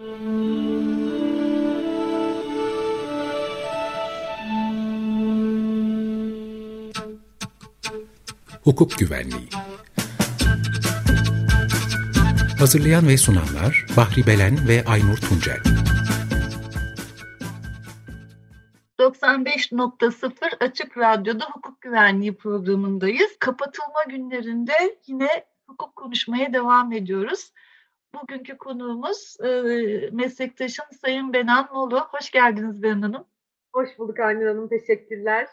Hukuk Güvenliği Hazırlayan ve sunanlar Bahri Belen ve Aynur Tuncel 95.0 Açık Radyo'da hukuk güvenliği programındayız. Kapatılma günlerinde yine hukuk konuşmaya devam ediyoruz. Bugünkü konuğumuz e, meslektaşım Sayın Benan Molu. Hoş geldiniz Benan Hanım. Hoş bulduk Aynur Hanım. Teşekkürler.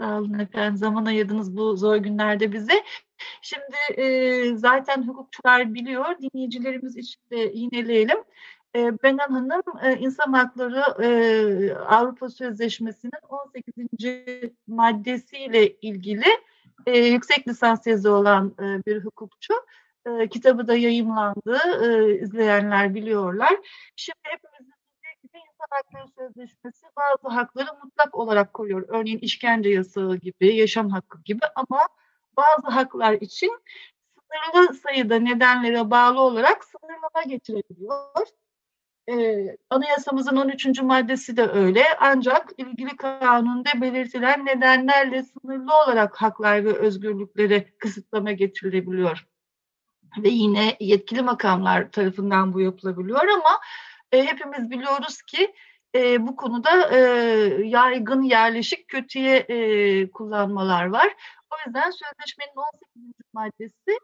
Sağ olun efendim. Zaman ayırdınız bu zor günlerde bize. Şimdi e, zaten hukukçular biliyor. Dinleyicilerimiz için de yineleyelim. E, Benan Hanım e, İnsan Hakları e, Avrupa Sözleşmesi'nin 18. maddesiyle ilgili e, yüksek lisans yazı olan e, bir hukukçu. E, kitabı da yayımlandı. E, izleyenler biliyorlar. Şimdi hepimizin bildiği İnsan Hakları Sözleşmesi bazı hakları mutlak olarak koruyor. Örneğin işkence yasağı gibi, yaşam hakkı gibi ama bazı haklar için sınırlı sayıda nedenlere bağlı olarak sınırlama getirebiliyor. Ee, anayasamızın 13. maddesi de öyle. Ancak ilgili kanunda belirtilen nedenlerle sınırlı olarak haklar ve özgürlükleri kısıtlama getirilebiliyor. Ve yine yetkili makamlar tarafından bu yapılabiliyor ama e, hepimiz biliyoruz ki e, bu konuda e, yaygın, yerleşik, kötüye e, kullanmalar var. O yüzden sözleşmenin 18. maddesi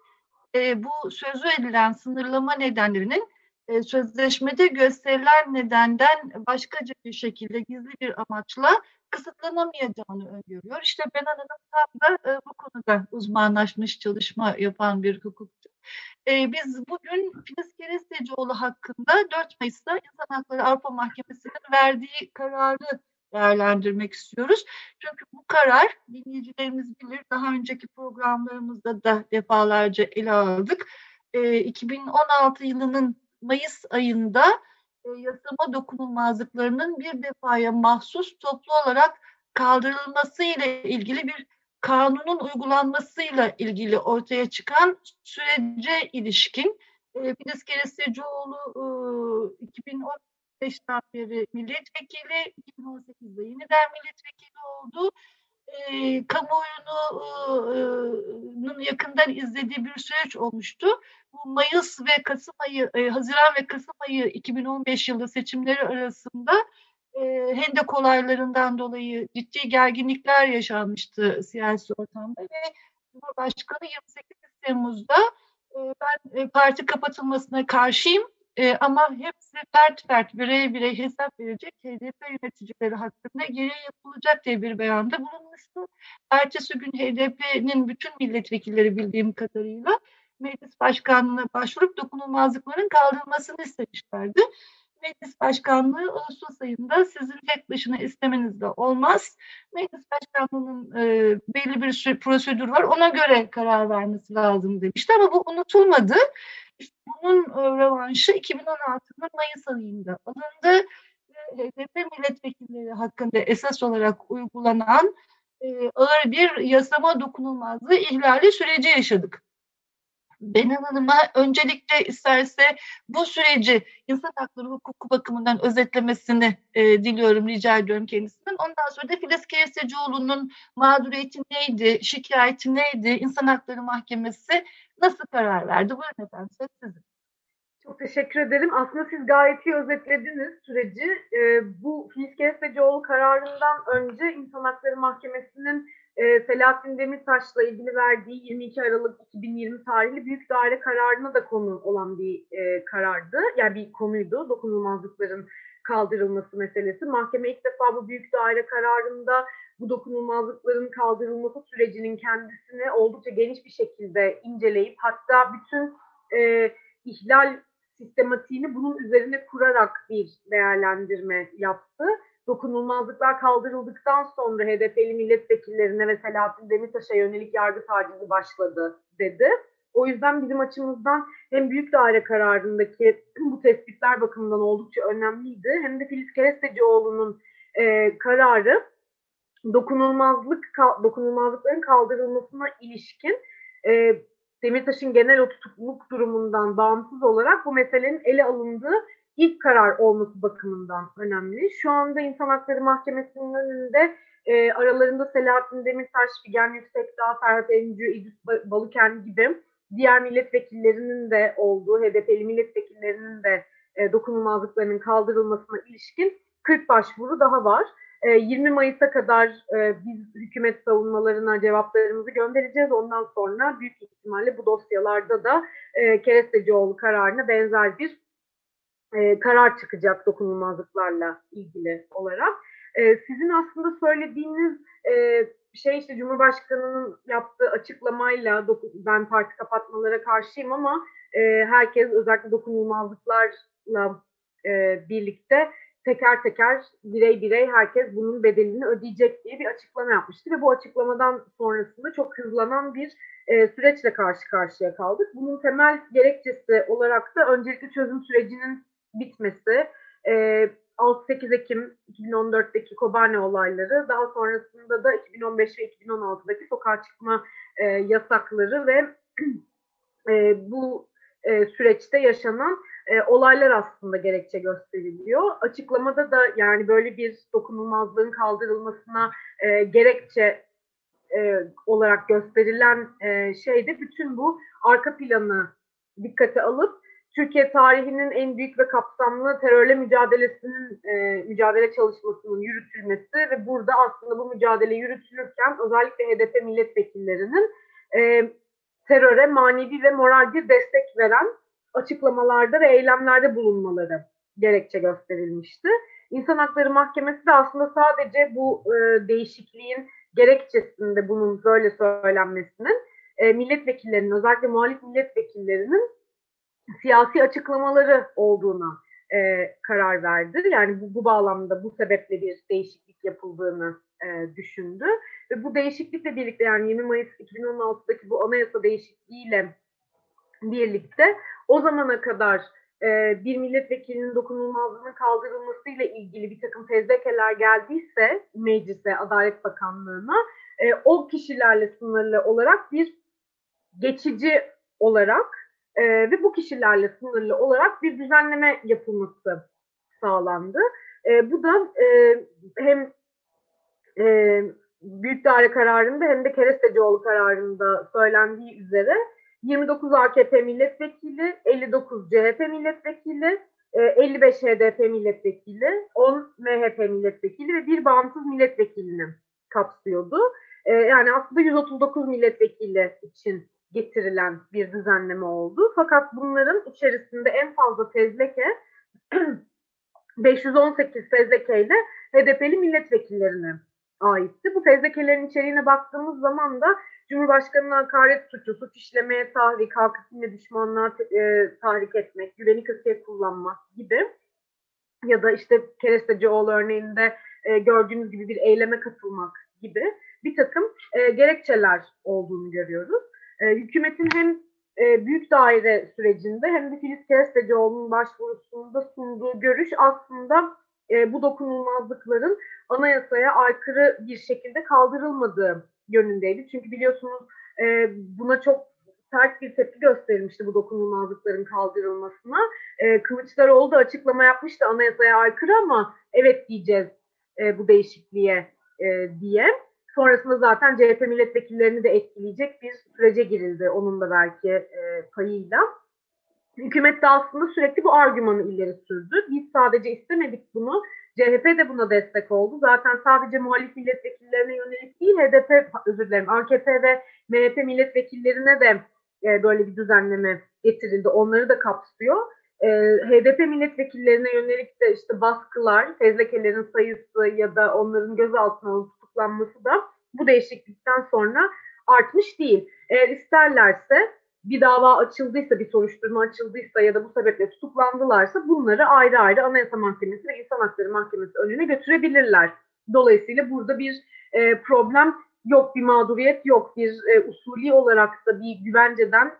e, bu sözü edilen sınırlama nedenlerinin e, sözleşmede gösterilen nedenden başkaca bir şekilde gizli bir amaçla kısıtlanamayacağını öngörüyor. İşte Benan Hanım tam da e, bu konuda uzmanlaşmış çalışma yapan bir hukukçu. E, biz bugün Filiz Kerestecioğlu hakkında 4 Mayıs'ta İnsan Hakları Avrupa Mahkemesi'nin verdiği kararı değerlendirmek istiyoruz. Çünkü bu karar dinleyicilerimiz bilir daha önceki programlarımızda da defalarca ele aldık. E, 2016 yılının Mayıs ayında e, yasama dokunulmazlıklarının bir defaya mahsus toplu olarak kaldırılması ile ilgili bir kanunun uygulanmasıyla ilgili ortaya çıkan sürece ilişkin e, Filiz Kerestecioğlu e, 2015'ten beri milletvekili, 2018'de yeniden milletvekili oldu. E, kamuoyunun yakından izlediği bir süreç olmuştu. Bu Mayıs ve Kasım ayı, Haziran ve Kasım ayı 2015 yılı seçimleri arasında e, Hendek olaylarından dolayı ciddi gerginlikler yaşanmıştı siyasi ortamda ve Cumhurbaşkanı 28 Temmuz'da e, ben e, parti kapatılmasına karşıyım e, ama hepsi fert fert birey birey hesap verecek HDP yöneticileri hakkında geri yapılacak diye bir beyanda bulunmuştu. Ertesi gün HDP'nin bütün milletvekilleri bildiğim kadarıyla meclis başkanlığına başvurup dokunulmazlıkların kaldırılmasını istemişlerdi. Meclis Başkanlığı Ağustos ayında sizin tek başına istemeniz de olmaz. Meclis Başkanlığı'nın e, belli bir prosedür var. Ona göre karar vermesi lazım demişti ama bu unutulmadı. İşte bunun e, rövanşı 2016'nın Mayıs ayında alındı. HDP milletvekilleri hakkında esas olarak uygulanan e, ağır bir yasama dokunulmazlığı ihlali süreci yaşadık. Benan Hanım'a öncelikle isterse bu süreci insan hakları hukuku bakımından özetlemesini e, diliyorum, rica ediyorum kendisinden. Ondan sonra da Filiz Keresecioğlu'nun mağduriyeti neydi, şikayeti neydi, İnsan Hakları Mahkemesi nasıl karar verdi? Buyurun efendim, söz sizin. Çok teşekkür ederim. Aslında siz gayet iyi özetlediniz süreci. E, bu Filiz Keresecioğlu kararından önce İnsan Hakları Mahkemesi'nin e, Selahattin Demirtaş'la ilgili verdiği 22 Aralık 2020 tarihli büyük daire kararına da konu olan bir e, karardı. Yani bir konuydu dokunulmazlıkların kaldırılması meselesi. Mahkeme ilk defa bu büyük daire kararında bu dokunulmazlıkların kaldırılması sürecinin kendisini oldukça geniş bir şekilde inceleyip hatta bütün e, ihlal sistematiğini bunun üzerine kurarak bir değerlendirme yaptı dokunulmazlıklar kaldırıldıktan sonra HDP'li milletvekillerine ve Selahattin Demirtaş'a yönelik yargı tacizi başladı dedi. O yüzden bizim açımızdan hem büyük daire kararındaki bu tespitler bakımından oldukça önemliydi. Hem de Filiz Kerestecioğlu'nun e, kararı dokunulmazlık dokunulmazlıkların kaldırılmasına ilişkin e, Demirtaş'ın genel o tutukluluk durumundan bağımsız olarak bu meselenin ele alındığı ilk karar olması bakımından önemli. Şu anda İnsan Hakları Mahkemesi'nin önünde e, aralarında Selahattin Demirtaş, Figen Yüksekdağ, Ferhat Encü, İdris Balıken gibi diğer milletvekillerinin de olduğu, HDP'li milletvekillerinin de e, dokunulmazlıklarının kaldırılmasına ilişkin 40 başvuru daha var. 20 e, Mayıs'a kadar e, biz hükümet savunmalarına cevaplarımızı göndereceğiz. Ondan sonra büyük ihtimalle bu dosyalarda da e, Kerestecioğlu kararına benzer bir karar çıkacak dokunulmazlıklarla ilgili olarak. Sizin aslında söylediğiniz şey işte Cumhurbaşkanı'nın yaptığı açıklamayla ben parti kapatmalara karşıyım ama herkes özellikle dokunulmazlıklarla birlikte teker teker birey birey herkes bunun bedelini ödeyecek diye bir açıklama yapmıştı ve bu açıklamadan sonrasında çok hızlanan bir e, süreçle karşı karşıya kaldık. Bunun temel gerekçesi olarak da öncelikle çözüm sürecinin bitmesi, e, 6-8 Ekim 2014'teki Kobane olayları, daha sonrasında da 2015 ve 2016'daki sokağa çıkma e, yasakları ve e, bu e, süreçte yaşanan e, olaylar aslında gerekçe gösteriliyor. Açıklamada da yani böyle bir dokunulmazlığın kaldırılmasına e, gerekçe e, olarak gösterilen e, şey de bütün bu arka planı dikkate alıp Türkiye tarihinin en büyük ve kapsamlı terörle mücadelesinin e, mücadele çalışmasının yürütülmesi ve burada aslında bu mücadele yürütülürken özellikle HDP milletvekillerinin e, teröre manevi ve moral bir destek veren açıklamalarda ve eylemlerde bulunmaları gerekçe gösterilmişti. İnsan Hakları Mahkemesi de aslında sadece bu e, değişikliğin gerekçesinde bunun böyle söylenmesinin e, milletvekillerinin özellikle muhalif milletvekillerinin siyasi açıklamaları olduğuna e, karar verdi. Yani bu, bu bağlamda bu sebeple bir değişiklik yapıldığını e, düşündü. Ve bu değişiklikle birlikte yani 20 Mayıs 2016'daki bu anayasa değişikliğiyle birlikte o zamana kadar e, bir milletvekilinin dokunulmazlığının kaldırılmasıyla ilgili bir takım fezlekeler geldiyse meclise, Adalet Bakanlığı'na e, o kişilerle sınırlı olarak bir geçici olarak e, ve bu kişilerle sınırlı olarak bir düzenleme yapılması sağlandı. E, bu da e, hem e, Büyük Daire kararında hem de Kerestecioğlu kararında söylendiği üzere 29 AKP milletvekili, 59 CHP milletvekili, 55 HDP milletvekili, 10 MHP milletvekili ve bir bağımsız milletvekilini kapsıyordu. E, yani aslında 139 milletvekili için getirilen bir düzenleme oldu. Fakat bunların içerisinde en fazla fezleke 518 fezlekeyle HDP'li milletvekillerine aitti. Bu fezlekelerin içeriğine baktığımız zaman da Cumhurbaşkanı'na hakaret suçu, suç işlemeye tahrik, halk içinde düşmanlığa e, tahrik etmek, güveni kötüye kullanmak gibi ya da işte Kerestecioğlu örneğinde e, gördüğünüz gibi bir eyleme katılmak gibi bir takım e, gerekçeler olduğunu görüyoruz. E, hükümetin hem e, büyük daire sürecinde hem de Filiz Kerestecioğlu'nun başvurusunda sunduğu görüş aslında e, bu dokunulmazlıkların anayasaya aykırı bir şekilde kaldırılmadığı yönündeydi. Çünkü biliyorsunuz e, buna çok sert bir tepki gösterilmişti bu dokunulmazlıkların kaldırılmasına. E, Kılıçdaroğlu da açıklama yapmıştı anayasaya aykırı ama evet diyeceğiz e, bu değişikliğe e, diye. Sonrasında zaten CHP milletvekillerini de etkileyecek bir sürece girildi onun da belki e, payıyla. Hükümet de aslında sürekli bu argümanı ileri sürdü. Biz sadece istemedik bunu. CHP de buna destek oldu. Zaten sadece muhalif milletvekillerine yönelik değil, HDP, özür dilerim, AKP ve MHP milletvekillerine de e, böyle bir düzenleme getirildi. Onları da kapsıyor. E, HDP milletvekillerine yönelik de işte baskılar, fezlekelerin sayısı ya da onların gözaltına tutuklanması da bu değişiklikten sonra artmış değil. Eğer isterlerse bir dava açıldıysa, bir soruşturma açıldıysa ya da bu sebeple tutuklandılarsa bunları ayrı ayrı Anayasa Mahkemesi ve İnsan Hakları Mahkemesi önüne götürebilirler. Dolayısıyla burada bir e, problem yok, bir mağduriyet yok, bir e, usulü olarak da bir güvenceden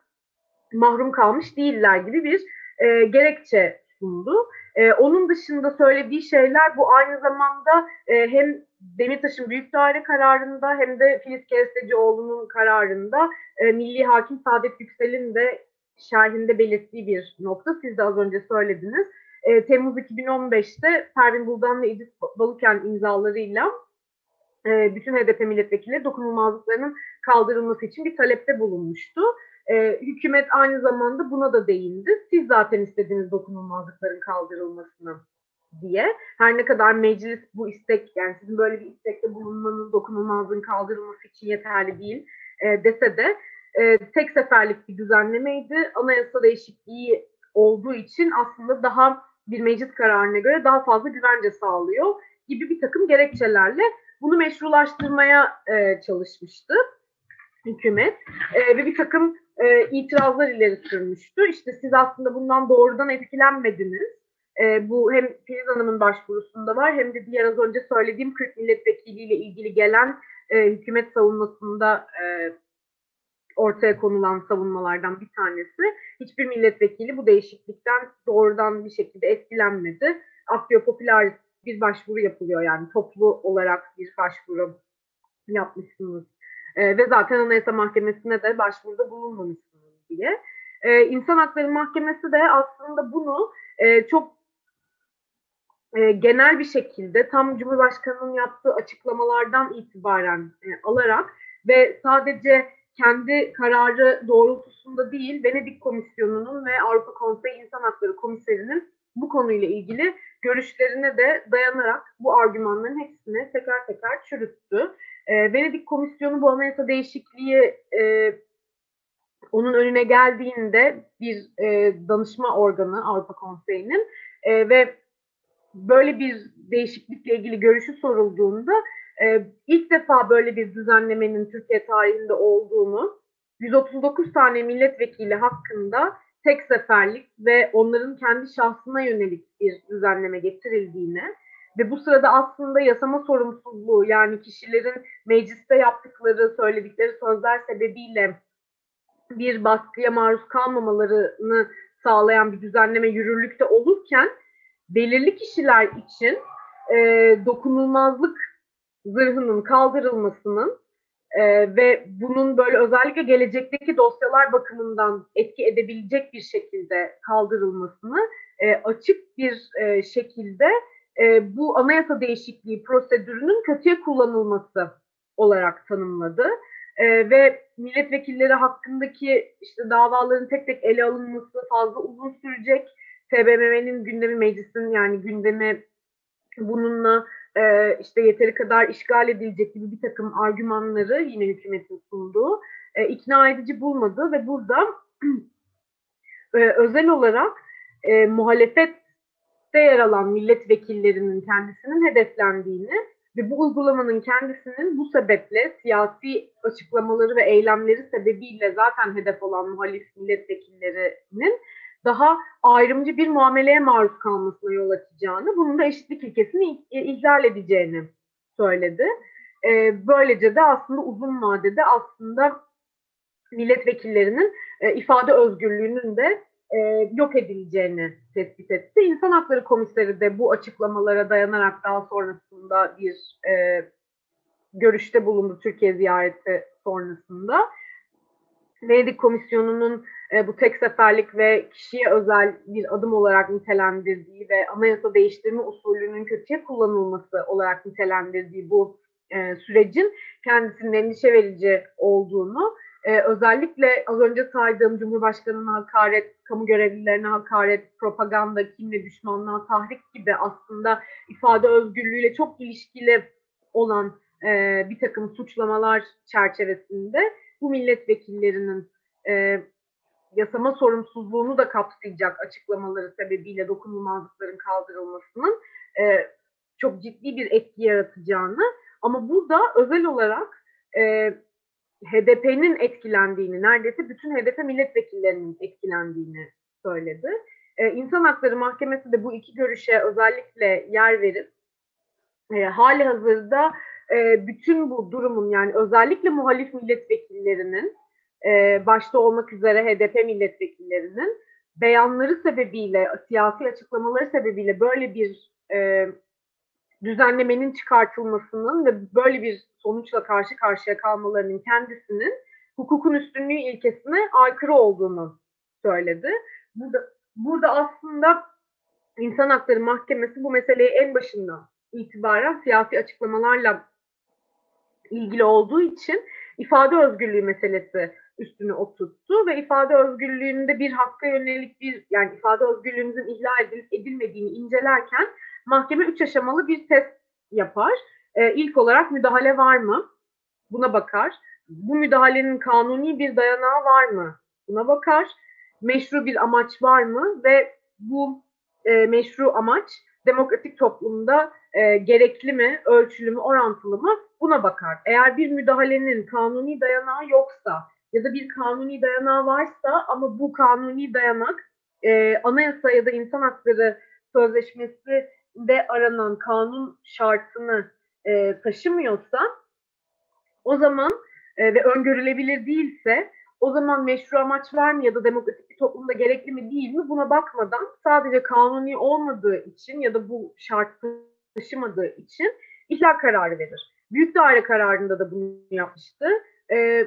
mahrum kalmış değiller gibi bir e, gerekçe sundu. E, onun dışında söylediği şeyler bu aynı zamanda e, hem Demirtaş'ın büyük daire kararında hem de Filiz Kerestecioğlu'nun kararında e, Milli Hakim Saadet Yüksel'in de şerhinde belirttiği bir nokta. Siz de az önce söylediniz. e, Temmuz 2015'te Pervin Buldan ve İdris Balıken imzalarıyla e, bütün HDP milletvekilleri dokunulmazlıklarının kaldırılması için bir talepte bulunmuştu. E, hükümet aynı zamanda buna da değindi. Siz zaten istediğiniz dokunulmazlıkların kaldırılmasını diye. Her ne kadar meclis bu istek, yani sizin böyle bir istekte bulunmanız dokunulmazlığın kaldırılması için yeterli değil e, dese de e, tek seferlik bir düzenlemeydi. Anayasa değişikliği olduğu için aslında daha bir meclis kararına göre daha fazla güvence sağlıyor gibi bir takım gerekçelerle bunu meşrulaştırmaya e, çalışmıştı hükümet e, ve bir takım e, itirazlar ileri sürmüştü. İşte siz aslında bundan doğrudan etkilenmediniz. E, bu hem Filiz Hanım'ın başvurusunda var hem de diğer az önce söylediğim 40 milletvekiliyle ilgili gelen e, hükümet savunmasında e, ortaya konulan savunmalardan bir tanesi. Hiçbir milletvekili bu değişiklikten doğrudan bir şekilde etkilenmedi. Aktio Popüler bir başvuru yapılıyor yani toplu olarak bir başvuru yapmışsınız. E, ve zaten Anayasa Mahkemesi'ne de başvuruda bulunmamışsınız diye. E, İnsan Hakları Mahkemesi de aslında bunu e, çok e, genel bir şekilde tam Cumhurbaşkanı'nın yaptığı açıklamalardan itibaren e, alarak ve sadece kendi kararı doğrultusunda değil Venedik Komisyonu'nun ve Avrupa Konseyi İnsan Hakları Komiserinin bu konuyla ilgili görüşlerine de dayanarak bu argümanların hepsini tekrar tekrar çürüttü. E, Venedik Komisyonu bu anayasa değişikliği e, onun önüne geldiğinde bir e, danışma organı Avrupa Konseyi'nin e, ve böyle bir değişiklikle ilgili görüşü sorulduğunda e, ilk defa böyle bir düzenlemenin Türkiye tarihinde olduğunu 139 tane milletvekili hakkında tek seferlik ve onların kendi şahsına yönelik bir düzenleme getirildiğine ve bu sırada aslında yasama sorumsuzluğu yani kişilerin mecliste yaptıkları, söyledikleri sözler sebebiyle bir baskıya maruz kalmamalarını sağlayan bir düzenleme yürürlükte olurken belirli kişiler için e, dokunulmazlık zırhının kaldırılmasının e, ve bunun böyle özellikle gelecekteki dosyalar bakımından etki edebilecek bir şekilde kaldırılmasını e, açık bir e, şekilde e, bu anayasa değişikliği prosedürünün kötüye kullanılması olarak tanımladı. E, ve milletvekilleri hakkındaki işte davaların tek tek ele alınması fazla uzun sürecek. TBMM'nin gündemi meclisin yani gündemi bununla e, işte yeteri kadar işgal edilecek gibi bir takım argümanları yine hükümetin sunduğu e, ikna edici bulmadı ve burada e, özel olarak e, muhalefette yer alan milletvekillerinin kendisinin hedeflendiğini ve bu uygulamanın kendisinin bu sebeple siyasi açıklamaları ve eylemleri sebebiyle zaten hedef olan muhalif milletvekillerinin daha ayrımcı bir muameleye maruz kalmasına yol açacağını, bunun da eşitlik ilkesini ihlal edeceğini söyledi. E, böylece de aslında uzun vadede aslında milletvekillerinin e, ifade özgürlüğünün de e, yok edileceğini tespit etti. İnsan Hakları Komiseri de bu açıklamalara dayanarak daha sonrasında bir e, görüşte bulundu Türkiye ziyareti sonrasında. Venedik Komisyonu'nun e, bu tek seferlik ve kişiye özel bir adım olarak nitelendirdiği ve anayasa değiştirme usulünün kötüye kullanılması olarak nitelendirdiği bu e, sürecin kendisinin endişe verici olduğunu e, özellikle az önce saydığım Cumhurbaşkanı'na hakaret, kamu görevlilerine hakaret, propaganda, kim ve düşmanlığa tahrik gibi aslında ifade özgürlüğüyle çok ilişkili olan e, bir takım suçlamalar çerçevesinde bu milletvekillerinin e, yasama sorumsuzluğunu da kapsayacak açıklamaları sebebiyle dokunulmazlıkların kaldırılmasının e, çok ciddi bir etki yaratacağını. Ama burada özel olarak e, HDP'nin etkilendiğini, neredeyse bütün HDP milletvekillerinin etkilendiğini söyledi. E, İnsan Hakları Mahkemesi de bu iki görüşe özellikle yer verip e, hali hazırda e, bütün bu durumun yani özellikle muhalif milletvekillerinin e, başta olmak üzere HDP milletvekillerinin beyanları sebebiyle, siyasi açıklamaları sebebiyle böyle bir e, düzenlemenin çıkartılmasının ve böyle bir sonuçla karşı karşıya kalmalarının kendisinin hukukun üstünlüğü ilkesine aykırı olduğunu söyledi. Burada, burada aslında İnsan Hakları Mahkemesi bu meseleyi en başından itibaren siyasi açıklamalarla ilgili olduğu için ifade özgürlüğü meselesi üstüne oturttu ve ifade özgürlüğünde bir hakka yönelik bir yani ifade özgürlüğümüzün ihlal edilip edilmediğini incelerken mahkeme üç aşamalı bir test yapar. Ee, ilk olarak müdahale var mı? Buna bakar. Bu müdahalenin kanuni bir dayanağı var mı? Buna bakar. Meşru bir amaç var mı? Ve bu e, meşru amaç demokratik toplumda e, gerekli mi, ölçülü mü, orantılı mı buna bakar. Eğer bir müdahalenin kanuni dayanağı yoksa ya da bir kanuni dayanağı varsa ama bu kanuni dayanak e, anayasa ya da insan hakları sözleşmesinde aranan kanun şartını e, taşımıyorsa o zaman e, ve öngörülebilir değilse o zaman meşru amaç var mı ya da demokratik bir toplumda gerekli mi değil mi buna bakmadan sadece kanuni olmadığı için ya da bu şartı taşımadığı için ihlal kararı verir. Büyük daire kararında da bunu yapmıştı. Ee,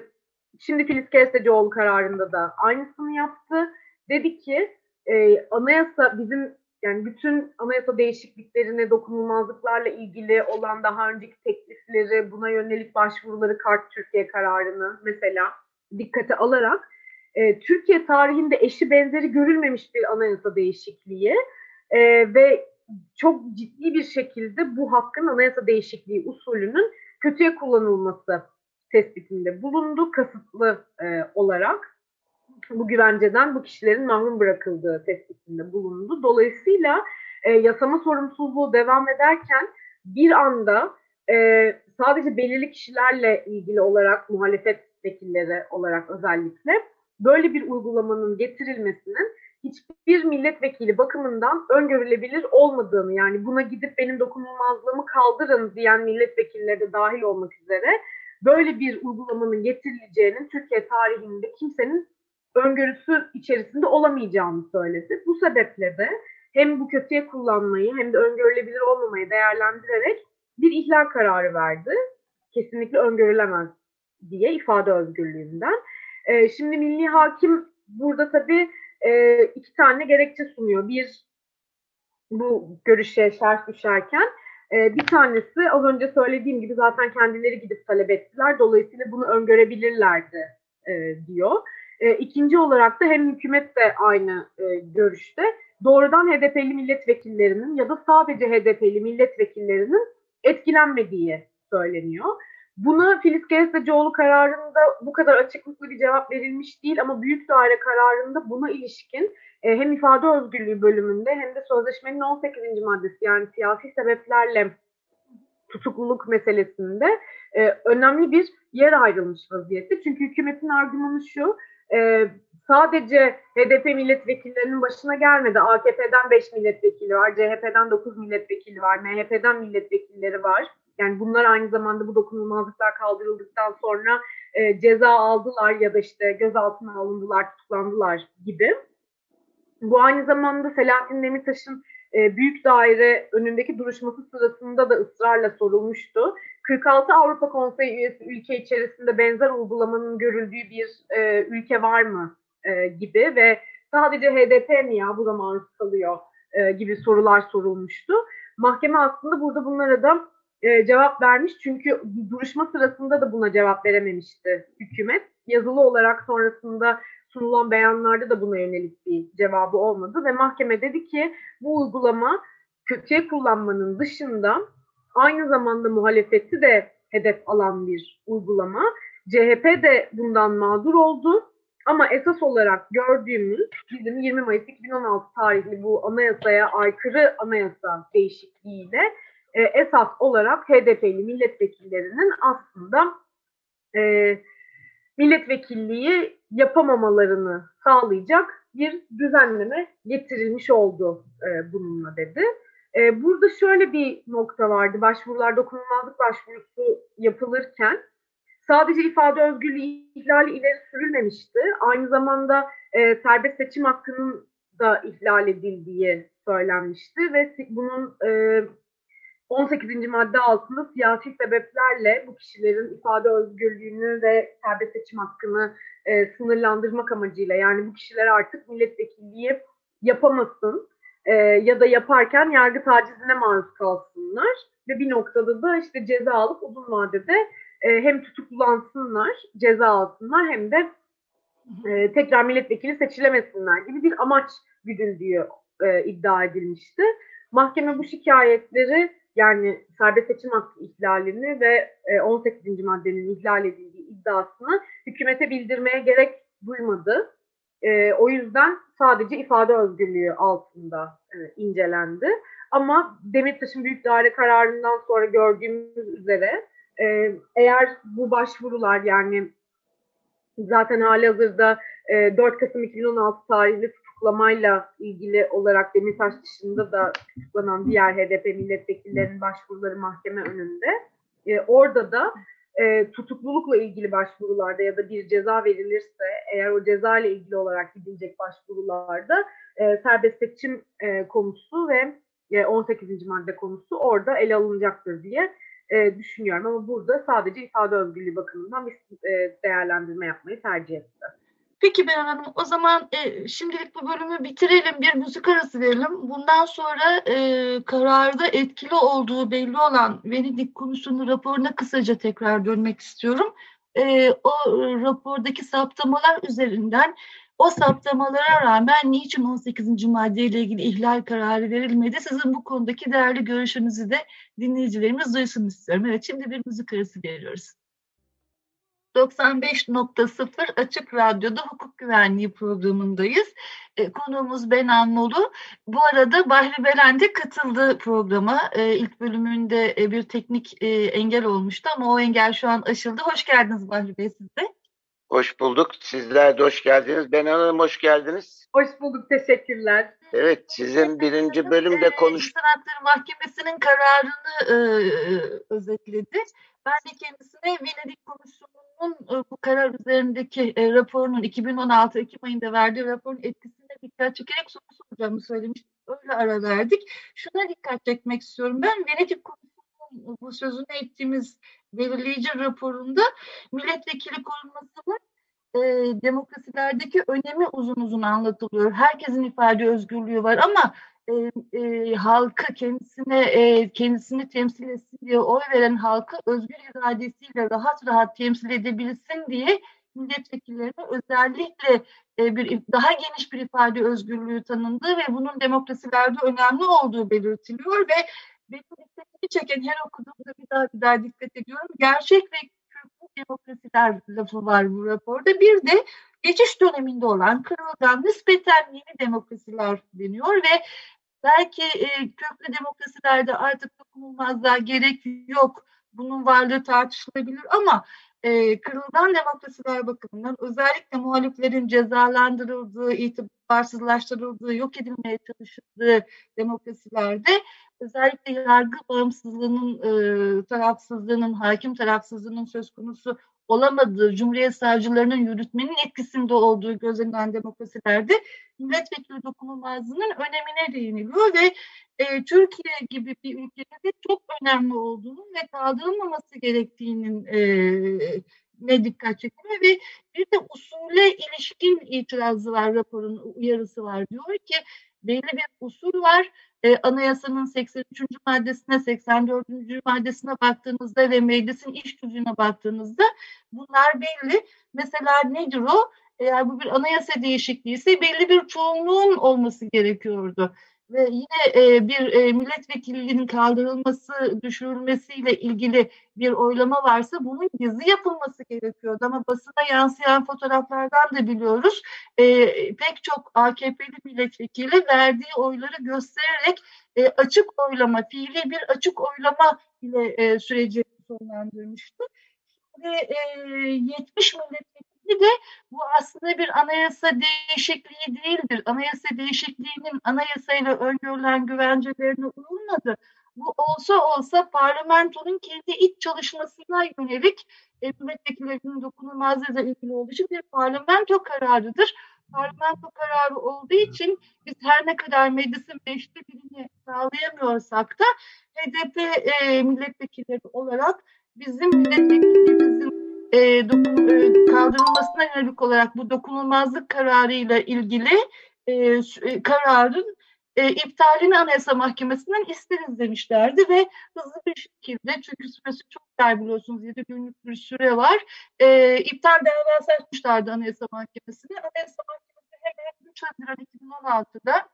şimdi Filiz Kestecioğlu kararında da aynısını yaptı. Dedi ki e, anayasa bizim yani bütün anayasa değişikliklerine dokunulmazlıklarla ilgili olan daha önceki teklifleri, buna yönelik başvuruları Kart Türkiye kararını mesela dikkate alarak e, Türkiye tarihinde eşi benzeri görülmemiş bir anayasa değişikliği e, ve çok ciddi bir şekilde bu hakkın anayasa değişikliği usulünün kötüye kullanılması tespitinde bulundu kasıtlı e, olarak bu güvenceden bu kişilerin mahrum bırakıldığı tespitinde bulundu. Dolayısıyla e, yasama sorumsuzluğu devam ederken bir anda e, sadece belirli kişilerle ilgili olarak muhalefet vekilleri olarak özellikle böyle bir uygulamanın getirilmesinin hiçbir milletvekili bakımından öngörülebilir olmadığını yani buna gidip benim dokunulmazlığımı kaldırın diyen milletvekilleri de dahil olmak üzere böyle bir uygulamanın getirileceğinin Türkiye tarihinde kimsenin öngörüsü içerisinde olamayacağını söyledi. Bu sebeple de hem bu kötüye kullanmayı hem de öngörülebilir olmamayı değerlendirerek bir ihlal kararı verdi. Kesinlikle öngörülemez diye ifade özgürlüğünden. E, şimdi Milli Hakim burada tabii e, iki tane gerekçe sunuyor. Bir bu görüşe şerh düşerken e, bir tanesi az önce söylediğim gibi zaten kendileri gidip talep ettiler. Dolayısıyla bunu öngörebilirlerdi e, diyor. E, ikinci olarak da hem hükümet de aynı e, görüşte doğrudan HDP'li milletvekillerinin ya da sadece HDP'li milletvekillerinin etkilenmediği söyleniyor. Buna Filiz Kestecioğlu kararında bu kadar açıklıklı bir cevap verilmiş değil ama büyük daire kararında buna ilişkin e, hem ifade özgürlüğü bölümünde hem de sözleşmenin 18. maddesi yani siyasi sebeplerle tutukluluk meselesinde e, önemli bir yer ayrılmış vaziyette. Çünkü hükümetin argümanı şu, e, sadece HDP milletvekillerinin başına gelmedi. AKP'den 5 milletvekili var, CHP'den 9 milletvekili var, MHP'den milletvekilleri var. Yani bunlar aynı zamanda bu dokunulmazlıklar kaldırıldıktan sonra e, ceza aldılar ya da işte gözaltına alındılar, tutuklandılar gibi. Bu aynı zamanda Selahattin Demirtaş'ın e, büyük daire önündeki duruşması sırasında da ısrarla sorulmuştu. 46 Avrupa Konseyi üyesi ülke içerisinde benzer uygulamanın görüldüğü bir e, ülke var mı e, gibi ve sadece HDP mi ya bu da maruz kalıyor e, gibi sorular sorulmuştu. Mahkeme aslında burada bunlara da e, cevap vermiş. Çünkü duruşma sırasında da buna cevap verememişti hükümet. Yazılı olarak sonrasında sunulan beyanlarda da buna yönelik bir cevabı olmadı ve mahkeme dedi ki bu uygulama kötüye kullanmanın dışında aynı zamanda muhalefeti de hedef alan bir uygulama. CHP de bundan mağdur oldu. Ama esas olarak gördüğümüz bizim 20 Mayıs 2016 tarihli bu anayasaya aykırı anayasa değişikliğiyle e, esas olarak HDP'li milletvekillerinin aslında e, milletvekilliği yapamamalarını sağlayacak bir düzenleme getirilmiş oldu e, bununla dedi. E, burada şöyle bir nokta vardı. Başvurular dokunulmazlık başvurusu yapılırken sadece ifade özgürlüğü ihlali ileri sürülmemişti. Aynı zamanda e, serbest seçim hakkının da ihlal edildiği söylenmişti ve bunun e, 18. madde altında siyasi sebeplerle bu kişilerin ifade özgürlüğünü ve serbest seçim hakkını e, sınırlandırmak amacıyla yani bu kişiler artık milletvekilliği yapamasın e, ya da yaparken yargı tacizine maruz kalsınlar ve bir noktada da işte ceza alıp uzun vadede e, hem tutuklansınlar, ceza alsınlar hem de e, tekrar milletvekili seçilemesinler gibi bir amaç güdüldüğü e, iddia edilmişti. Mahkeme bu şikayetleri yani serbest seçim hakkı ihlalini ve e, 18. maddenin ihlal edildiği iddiasını hükümete bildirmeye gerek duymadı. E, o yüzden sadece ifade özgürlüğü altında e, incelendi. Ama Demirtaş'ın büyük daire kararından sonra gördüğümüz üzere e, eğer bu başvurular yani zaten hali hazırda e, 4 Kasım 2016 tarihli tutuklamayla ilgili olarak Demirtaş dışında da tutuklanan diğer HDP milletvekillerinin başvuruları mahkeme önünde. E, orada da e, tutuklulukla ilgili başvurularda ya da bir ceza verilirse eğer o ceza ile ilgili olarak gidilecek başvurularda e, serbest seçim e, konusu ve e, 18. madde konusu orada ele alınacaktır diye e, düşünüyorum. Ama burada sadece ifade özgürlüğü bakımından bir e, değerlendirme yapmayı tercih etti. Peki Beren Hanım o zaman e, şimdilik bu bölümü bitirelim bir müzik arası verelim. Bundan sonra e, kararda etkili olduğu belli olan Venedik Komisyonu raporuna kısaca tekrar dönmek istiyorum. E, o rapordaki saptamalar üzerinden o saptamalara rağmen niçin 18. maddeyle ilgili ihlal kararı verilmedi? Sizin bu konudaki değerli görüşünüzü de dinleyicilerimiz duysun istiyorum. Evet şimdi bir müzik arası veriyoruz. 95.0 Açık Radyo'da hukuk güvenliği programındayız. E, konuğumuz Benan Molu. Bu arada Bahri Belen de katıldı programa. E, ilk bölümünde e, bir teknik e, engel olmuştu ama o engel şu an aşıldı. Hoş geldiniz Bahri Bey siz de. Hoş bulduk. Sizler de hoş geldiniz. Benan Hanım hoş geldiniz. Hoş bulduk. Teşekkürler. Evet, sizin birinci bölümde konuş... İnsan Hakları Mahkemesi'nin kararını e, özetledi. Ben de kendisine Venedik Komisyonu'nun e, bu karar üzerindeki e, raporunun 2016 Ekim ayında verdiği raporun etkisine dikkat çekerek soru soracağımı söylemiştim. Öyle ara verdik. Şuna dikkat çekmek istiyorum. Ben Venedik Komisyonu'nun bu sözünü ettiğimiz belirleyici raporunda milletvekili korunmasının e, demokrasilerdeki önemi uzun uzun anlatılıyor. Herkesin ifade özgürlüğü var ama e, e, halkı kendisine e, kendisini temsil etsin diye oy veren halkı özgür iradesiyle rahat rahat temsil edebilsin diye milletvekillerine özellikle e, bir daha geniş bir ifade özgürlüğü tanındığı ve bunun demokrasilerde önemli olduğu belirtiliyor ve benim dikkatimi çeken her okuduğumda bir daha bir daha dikkat ediyorum. Gerçek ve demokrasiler lafı var bu raporda. Bir de geçiş döneminde olan kırılgan nispeten yeni demokrasiler deniyor ve belki e, köklü demokrasilerde artık dokunulmazlığa gerek yok. Bunun varlığı tartışılabilir ama e, kırılgan demokrasiler bakımından özellikle muhaliflerin cezalandırıldığı, itibarsızlaştırıldığı, yok edilmeye çalışıldığı demokrasilerde özellikle yargı bağımsızlığının, e, tarafsızlığının, hakim tarafsızlığının söz konusu olamadığı, Cumhuriyet savcılarının yürütmenin etkisinde olduğu gözlenen demokrasilerde milletvekili dokunulmazlığının önemine değiniliyor ve e, Türkiye gibi bir ülkede çok önemli olduğunu ve kaldırılmaması gerektiğinin e, ne dikkat çekiyor ve bir de usule ilişkin itirazı var raporun uyarısı var. Diyor ki belli bir usul var e, anayasanın 83. maddesine 84. maddesine baktığınızda ve meclisin iş tüzüğüne baktığınızda bunlar belli. Mesela nedir o? Eğer bu bir anayasa değişikliği ise belli bir çoğunluğun olması gerekiyordu. Ve yine e, bir e, milletvekilliğinin kaldırılması, düşürülmesiyle ilgili bir oylama varsa bunun gizli yapılması gerekiyordu. Ama basına yansıyan fotoğraflardan da biliyoruz. E, pek çok AKP'li milletvekili verdiği oyları göstererek e, açık oylama, fiili bir açık oylama ile e, süreci sonlandırmıştı. Şimdi e, 70 milletvekili bir de bu aslında bir anayasa değişikliği değildir. Anayasa değişikliğinin anayasayla öngörülen güvencelerine uyulmadı. Bu olsa olsa parlamentonun kendi iç çalışmasına yönelik e, milletvekillerinin dokunulmazlığıyla ilgili olduğu için bir parlamento kararıdır. Parlamento kararı olduğu için biz her ne kadar meclisin beşte birini sağlayamıyorsak da HDP e, milletvekilleri olarak bizim milletvekilimizin e, e, kaldırılmasına yönelik olarak bu dokunulmazlık kararıyla ilgili e, e, kararın e, iptalini Anayasa Mahkemesi'nden isteriz demişlerdi ve hızlı bir şekilde çünkü süresi çok dar biliyorsunuz 7 günlük bir süre var. E, iptal davası açmışlardı Anayasa Mahkemesi'ne. Anayasa Mahkemesi hemen 3 Haziran 2016'da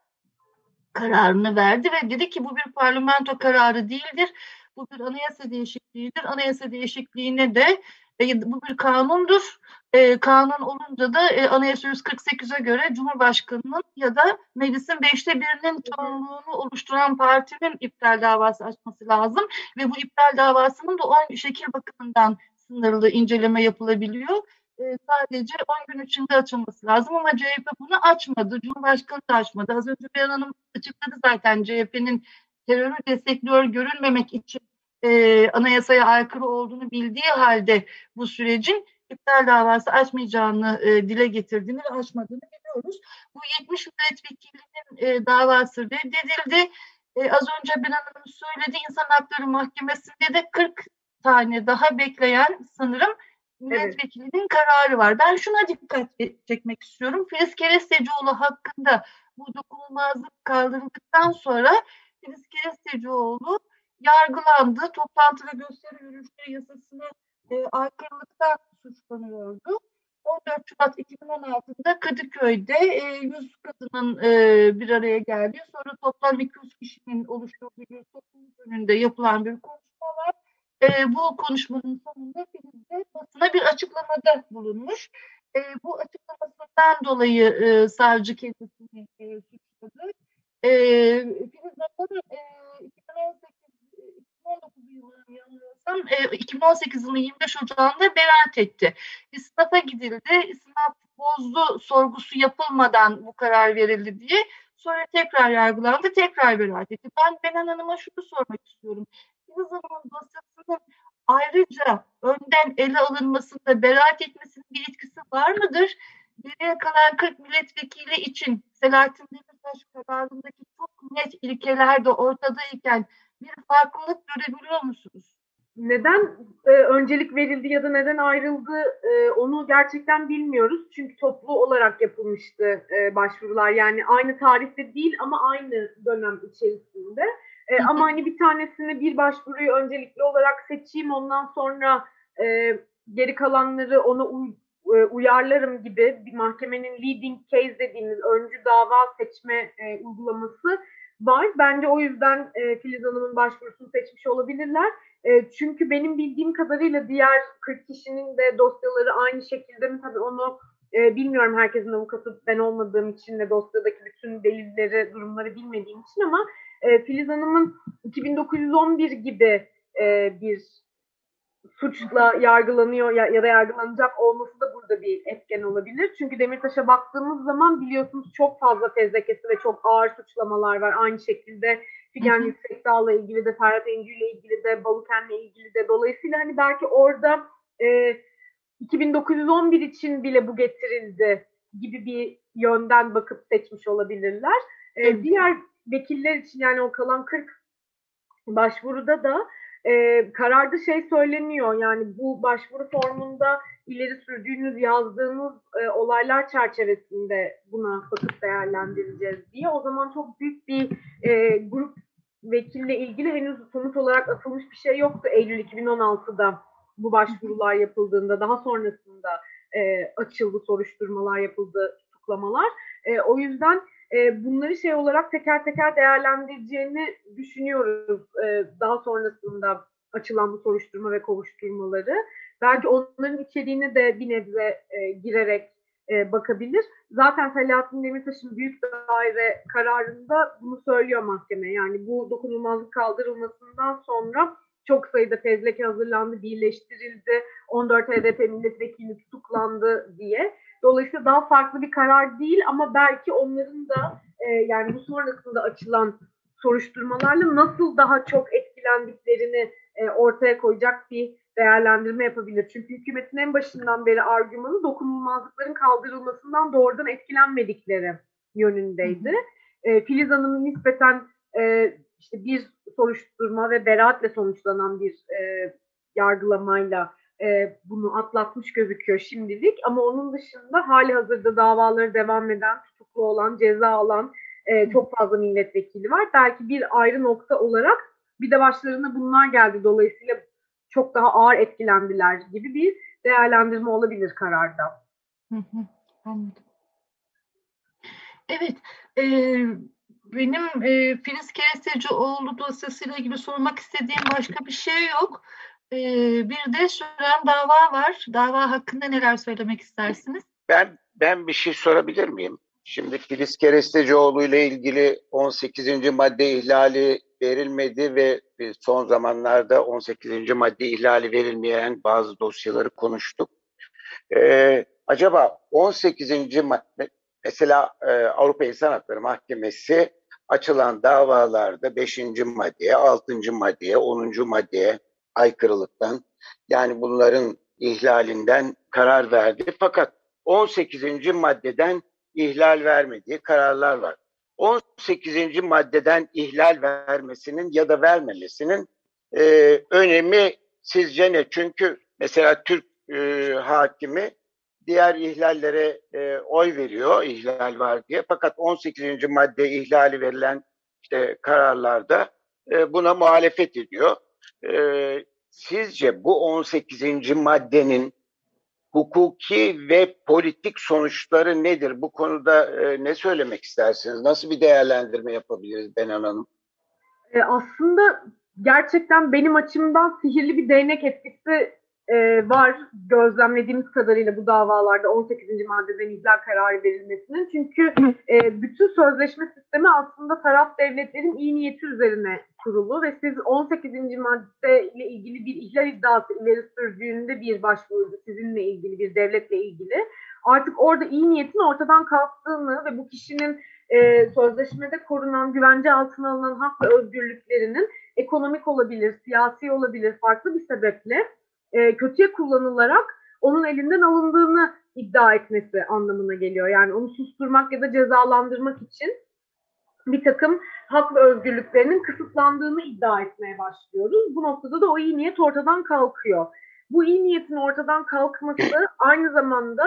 kararını verdi ve dedi ki bu bir parlamento kararı değildir. Bu bir anayasa değişikliğidir. Anayasa değişikliğine de e, bu bir kanundur. E, kanun olunca da e, Anayasa 148'e göre Cumhurbaşkanı'nın ya da meclisin beşte birinin çoğunluğunu oluşturan partinin iptal davası açması lazım. Ve bu iptal davasının da o şekil bakımından sınırlı inceleme yapılabiliyor. E, sadece 10 gün içinde açılması lazım ama CHP bunu açmadı. Cumhurbaşkanı da açmadı. Az önce Beyhan Hanım açıkladı zaten CHP'nin terörü destekliyor görünmemek için e, anayasaya aykırı olduğunu bildiği halde bu sürecin iptal davası açmayacağını e, dile getirdiğini ve açmadığını biliyoruz. Bu 70 milletvekilinin e, davası reddedildi. E, az önce bir hanım söyledi İnsan Hakları Mahkemesi'nde de 40 tane daha bekleyen sanırım milletvekilinin evet. kararı var. Ben şuna dikkat çekmek istiyorum. Filiz Kerestecioğlu hakkında bu dokunulmazlık kaldırıldıktan sonra Filiz Kerestecioğlu yargılandı. Toplantı ve gösteri yürüyüşleri yasasına e, aykırılıktan suçlanıyordu. 14 Şubat 2016'da Kadıköy'de e, 100 kadının e, bir araya geldiği sonra toplam 200 kişinin oluşturduğu bir topluluk önünde yapılan bir konuşma var. E, bu konuşmanın sonunda Filiz'de basına bir açıklamada bulunmuş. E, bu açıklamasından dolayı e, savcı kendisini e, suçladı. E, Filiz Hanım e, 2018 2018 yılının 25 Ocağı'nda beraat etti. İstinaf'a gidildi. İstinaf bozdu sorgusu yapılmadan bu karar verildi diye. Sonra tekrar yargılandı, tekrar beraat etti. Ben Benan Hanım'a şunu sormak istiyorum. Filiz Hanım'ın dosyasının ayrıca önden ele alınmasında beraat etmesinin bir etkisi var mıdır? Geriye kalan 40 milletvekili için Selahattin Demirtaş kararındaki çok net ilkeler de ortadayken bir farklılık görebiliyor musunuz? Neden e, öncelik verildi ya da neden ayrıldı e, onu gerçekten bilmiyoruz. Çünkü toplu olarak yapılmıştı e, başvurular. Yani aynı tarihte değil ama aynı dönem içerisinde. E, ama hani bir tanesini bir başvuruyu öncelikli olarak seçeyim ondan sonra e, geri kalanları ona uy, e, uyarlarım gibi bir mahkemenin leading case dediğimiz öncü dava seçme e, uygulaması var. Bence o yüzden e, Filiz Hanım'ın başvurusunu seçmiş olabilirler. E, çünkü benim bildiğim kadarıyla diğer 40 kişinin de dosyaları aynı şekilde mi? Tabii onu e, bilmiyorum herkesin avukatı ben olmadığım için ve dosyadaki bütün delilleri, durumları bilmediğim için ama e, Filiz Hanım'ın 2911 gibi e, bir suçla yargılanıyor ya, ya da yargılanacak olması da burada bir etken olabilir. Çünkü Demirtaş'a baktığımız zaman biliyorsunuz çok fazla fezlekesi ve çok ağır suçlamalar var. Aynı şekilde Figen Yüksekdağ'la ilgili de, Ferhat Encü ile ilgili de, Baluken'le ilgili de. Dolayısıyla hani belki orada e, 2911 için bile bu getirildi gibi bir yönden bakıp seçmiş olabilirler. E, diğer vekiller için yani o kalan 40 başvuruda da e, kararda şey söyleniyor yani bu başvuru formunda ileri sürdüğünüz yazdığınız e, olaylar çerçevesinde buna bakıp değerlendireceğiz diye. O zaman çok büyük bir e, grup vekille ilgili henüz somut olarak atılmış bir şey yoktu Eylül 2016'da bu başvurular yapıldığında daha sonrasında e, açıldı soruşturmalar yapıldı tutuklamalar. E, o yüzden e, bunları şey olarak teker teker değerlendireceğini düşünüyoruz e, daha sonrasında açılan bu soruşturma ve kovuşturmaları. Belki onların içeriğine de bir nebze e, girerek e, bakabilir. Zaten Selahattin Demirtaş'ın büyük daire kararında bunu söylüyor mahkeme. Yani bu dokunulmazlık kaldırılmasından sonra çok sayıda fezleke hazırlandı, birleştirildi. 14 HDP milletvekili tutuklandı diye. Dolayısıyla daha farklı bir karar değil ama belki onların da e, yani bu sonrasında açılan soruşturmalarla nasıl daha çok etkilendiklerini e, ortaya koyacak bir değerlendirme yapabilir. Çünkü hükümetin en başından beri argümanı dokunulmazlıkların kaldırılmasından doğrudan etkilenmedikleri yönündeydi. E, Filiz Hanım'ın nispeten e, işte bir soruşturma ve beraatle sonuçlanan bir e, yargılamayla e, bunu atlatmış gözüküyor şimdilik. Ama onun dışında hali hazırda davaları devam eden, tutuklu olan, ceza alan e, çok fazla milletvekili var. Belki bir ayrı nokta olarak bir de başlarına bunlar geldi. Dolayısıyla çok daha ağır etkilendiler gibi bir değerlendirme olabilir kararda. anladım. Evet, e, benim e, Filiz Kerestecioğlu dosyasıyla ilgili sormak istediğim başka bir şey yok. E, bir de süren dava var. Dava hakkında neler söylemek istersiniz? Ben ben bir şey sorabilir miyim? Şimdi Filiz Kerestecioğlu ile ilgili 18. madde ihlali verilmedi ve son zamanlarda 18. madde ihlali verilmeyen bazı dosyaları konuştuk. Ee, acaba 18. madde mesela e, Avrupa İnsan Hakları Mahkemesi açılan davalarda 5. maddeye, 6. maddeye, 10. maddeye aykırılıktan yani bunların ihlalinden karar verdi. Fakat 18. maddeden ihlal vermediği kararlar var. 18. maddeden ihlal vermesinin ya da vermemesinin e, önemi sizce ne? Çünkü mesela Türk e, hakimi diğer ihlallere e, oy veriyor, ihlal var diye. Fakat 18. madde ihlali verilen işte kararlarda e, buna muhalefet ediyor. E, sizce bu 18. maddenin hukuki ve politik sonuçları nedir? Bu konuda e, ne söylemek istersiniz? Nasıl bir değerlendirme yapabiliriz Benan Hanım? E, aslında gerçekten benim açımdan sihirli bir değnek etkisi e, var gözlemlediğimiz kadarıyla bu davalarda 18. maddeden ihlal kararı verilmesinin. Çünkü e, bütün sözleşme sistemi aslında taraf devletlerin iyi niyeti üzerine kurulu ve siz 18. madde ile ilgili bir ihlal iddiası ileri sürdüğünde bir başvurucu sizinle ilgili bir devletle ilgili artık orada iyi niyetin ortadan kalktığını ve bu kişinin e, sözleşmede korunan, güvence altına alınan hak ve özgürlüklerinin ekonomik olabilir, siyasi olabilir, farklı bir sebeple e, kötüye kullanılarak onun elinden alındığını iddia etmesi anlamına geliyor. Yani onu susturmak ya da cezalandırmak için bir takım hak ve özgürlüklerinin kısıtlandığını iddia etmeye başlıyoruz. Bu noktada da o iyi niyet ortadan kalkıyor. Bu iyi niyetin ortadan kalkması aynı zamanda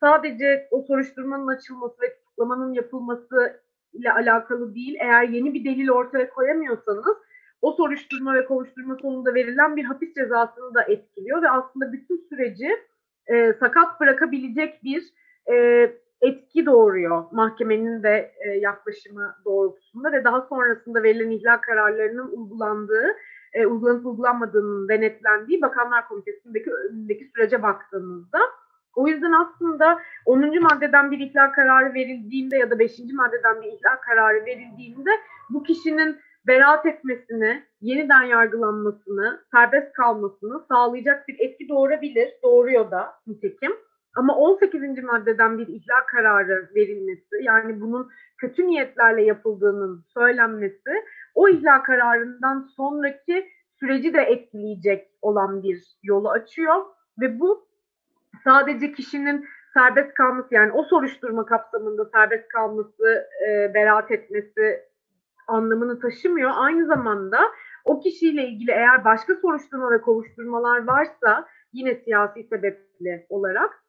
sadece o soruşturmanın açılması ve tutuklamanın yapılması ile alakalı değil. Eğer yeni bir delil ortaya koyamıyorsanız o soruşturma ve kovuşturma sonunda verilen bir hapis cezasını da etkiliyor ve aslında bütün süreci e, sakat bırakabilecek bir e, etki doğuruyor mahkemenin de e, yaklaşımı doğrultusunda ve daha sonrasında verilen ihlal kararlarının uygulandığı, e, uygulanıp uygulanmadığının denetlendiği Bakanlar Komitesi'ndeki önündeki sürece baktığımızda o yüzden aslında 10. maddeden bir ihlal kararı verildiğinde ya da 5. maddeden bir ihlal kararı verildiğinde bu kişinin beraat etmesini, yeniden yargılanmasını, serbest kalmasını sağlayacak bir etki doğurabilir. Doğuruyor da nitekim. Ama 18. maddeden bir ihlal kararı verilmesi, yani bunun kötü niyetlerle yapıldığının söylenmesi, o ihlal kararından sonraki süreci de etkileyecek olan bir yolu açıyor ve bu sadece kişinin serbest kalması yani o soruşturma kapsamında serbest kalması, e, beraat etmesi anlamını taşımıyor. Aynı zamanda o kişiyle ilgili eğer başka soruşturma ve kovuşturmalar varsa yine siyasi sebepli olarak